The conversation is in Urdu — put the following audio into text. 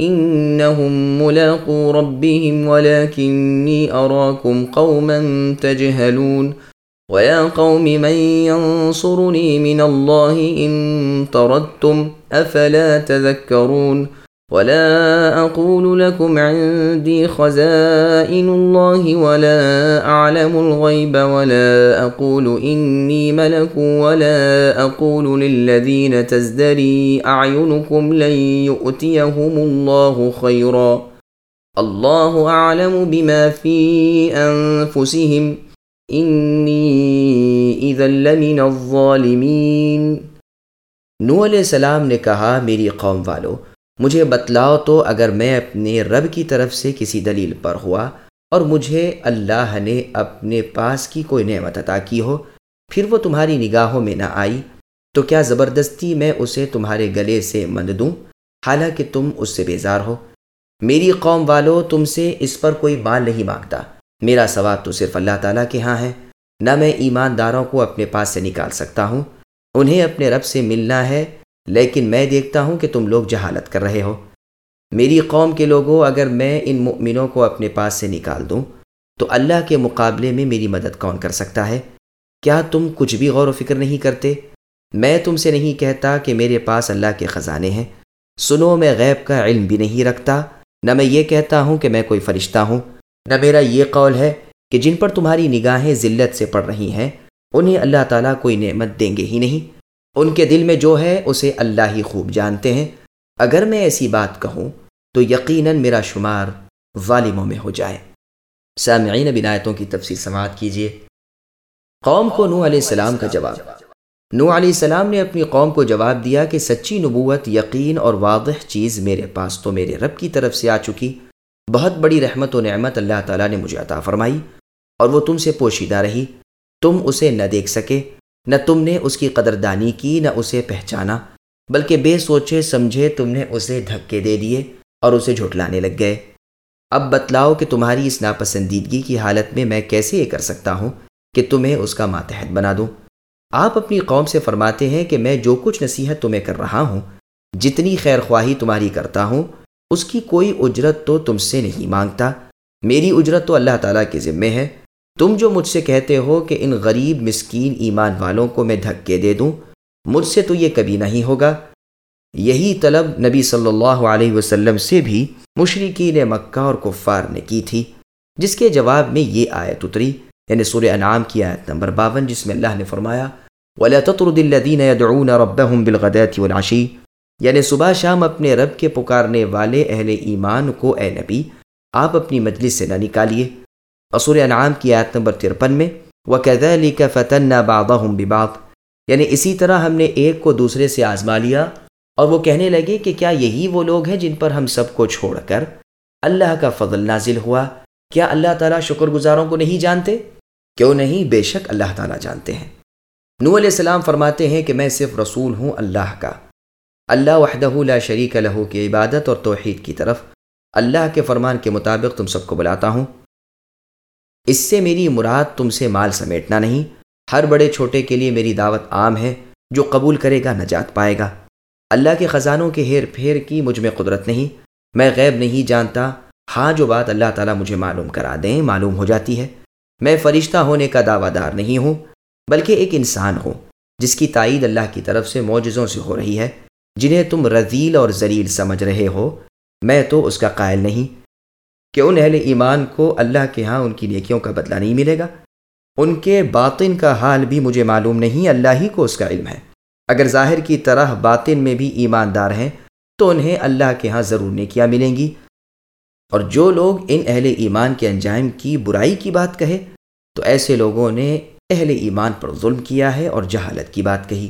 انہم ملاقو ربهم ولكني أراكم قوما تجهلون ويا قوم من ينصرني من الله إن طردتم أفلا تذكرون ولا أقول لكم عندي خزائن الله ولا أعلم الغيب ولا أقول إني ملك ولا أقول للذين تزدري أعينكم لن يؤتيهم الله خيرا. الله أعلم بما في أنفسهم. إني إذا لمن الظالمين. السلام نے کہا میری قوم والو مجھے بتلاؤ تو اگر میں اپنے رب کی طرف سے کسی دلیل پر ہوا اور مجھے اللہ نے اپنے پاس کی کوئی نعمت عطا کی ہو، پھر وہ تمہاری نگاہوں میں نہ آئی، تو کیا زبردستی میں اسے تمہارے گلے سے مند دوں؟ حالانکہ تم اس سے بیزار ہو۔ میری قوم والو، تم سے اس پر کوئی مال نہیں مانگتا۔ میرا ثواب تو صرف اللہ تعالیٰ کے ہاں ہے۔ نہ میں ایمانداروں کو اپنے پاس سے نکال سکتا ہوں۔ انہیں اپنے رب سے ملنا ہے۔ لیکن میں دیکھتا ہوں کہ تم لوگ جہالت کر رہے ہو۔ میری قوم کے لوگوں، اگر میں ان مؤمنوں کو اپنے پاس سے نکال دوں، تو اللہ کے مقابلے میں میری مدد کون کر سکتا ہے؟ کیا تم کچھ بھی غور و فکر نہیں کرتے؟ میں تم سے نہیں کہتا کہ میرے پاس اللہ کے خزانے ہیں۔ سنو، میں غیب کا علم بھی نہیں رکھتا۔ نہ میں یہ کہتا ہوں کہ میں کوئی فرشتہ ہوں۔ نہ میرا یہ قول ہے کہ جن پر تمہاری نگاہیں ذلت سے پڑ رہی ہیں، انہیں اللہ تعالیٰ کوئی نعمت دیں گے ہی نہیں۔ ان کے دل میں جو ہے اسے اللہ ہی خوب جانتے ہیں۔ اگر میں ایسی بات کہوں تو یقیناً میرا شمار ظالموں میں ہو جائے۔ سامعین بنایتوں کی تفصیل سماعت کیجیے۔ قوم کو نو علیہ السلام کا جواب۔ نو علیہ السلام نے اپنی قوم کو جواب دیا کہ سچی نبوت، یقین اور واضح چیز میرے پاس تو میرے رب کی طرف سے آ چکی۔ بہت بڑی رحمت و نعمت اللہ تعالیٰ نے مجھے عطا فرمائی اور وہ تم سے پوشیدہ رہی۔ تم اسے نہ دیکھ سکے۔ نہ تم نے اس کی قدردانی کی، نہ اسے پہچانا، بلکہ بے سوچے سمجھے تم نے اسے دھکے دے دیے اور اسے جھٹلانے لگ گئے۔ اب بتلاؤ کہ تمہاری اس ناپسندیدگی کی حالت میں میں کیسے یہ کر سکتا ہوں کہ تمہیں اس کا ماتحت بنا دوں؟ آپ اپنی قوم سے فرماتے ہیں کہ میں جو کچھ نصیحت تمہیں کر رہا ہوں، جتنی خیر خواہی تمہاری کرتا ہوں، اس کی کوئی اجرت تو تم سے نہیں مانگتا۔ میری اجرت تو اللہ تعالیٰ کے ذمے ہے۔ تم جو مجھ سے کہتے ہو کہ ان غریب مسکین ایمان والوں کو میں دھکے دے دوں، مجھ سے تو یہ کبھی نہیں ہوگا۔ یہی طلب نبی صلی اللہ علیہ وسلم سے بھی مشرقین مکہ اور کفار نے کی تھی، جس کے جواب میں یہ آیت اتری یعنی سورہ انعام کی آیت نمبر باون، جس میں اللہ نے فرمایا، ولا تطرد الذين يدعون ربهم بالغداة والعشي۔ یعنی صبح شام اپنے رب کے پکارنے والے اہل ایمان کو، اے نبی، آپ اپنی مجلس سے نہ نکالیے۔ اصور انعام کی آیت نمبر ترپن میں وہ قید کا فتن نہ یعنی اسی طرح ہم نے ایک کو دوسرے سے آزما لیا اور وہ کہنے لگے کہ کیا یہی وہ لوگ ہیں جن پر ہم سب کو چھوڑ کر اللہ کا فضل نازل ہوا؟ کیا اللہ تعالیٰ شکر گزاروں کو نہیں جانتے؟ کیوں نہیں؟ بے شک اللہ تعالیٰ جانتے ہیں۔ نو علیہ السلام فرماتے ہیں کہ میں صرف رسول ہوں اللہ کا۔ اللہ وحدہ لا شریک لہو کی عبادت اور توحید کی طرف اللہ کے فرمان کے مطابق تم سب کو بلاتا ہوں۔ اس سے میری مراد تم سے مال سمیٹنا نہیں۔ ہر بڑے چھوٹے کے لیے میری دعوت عام ہے، جو قبول کرے گا نجات پائے گا۔ اللہ کے خزانوں کے ہیر پھیر کی مجھ میں قدرت نہیں۔ میں غیب نہیں جانتا۔ ہاں جو بات اللہ تعالیٰ مجھے معلوم کرا دیں، معلوم ہو جاتی ہے۔ میں فرشتہ ہونے کا دعویٰ دار نہیں ہوں، بلکہ ایک انسان ہوں، جس کی تائید اللہ کی طرف سے معجزوں سے ہو رہی ہے۔ جنہیں تم رضیل اور ذلیل سمجھ رہے ہو، میں تو اس کا قائل نہیں۔ کہ ان اہل ایمان کو اللہ کے ہاں ان کی نیکیوں کا بدلہ نہیں ملے گا۔ ان کے باطن کا حال بھی مجھے معلوم نہیں، اللہ ہی کو اس کا علم ہے۔ اگر ظاہر کی طرح باطن میں بھی ایماندار ہیں، تو انہیں اللہ کے ہاں ضرور نیکیاں ملیں گی۔ اور جو لوگ ان اہل ایمان کے انجام کی برائی کی بات کہے، تو ایسے لوگوں نے اہل ایمان پر ظلم کیا ہے اور جہالت کی بات کہی۔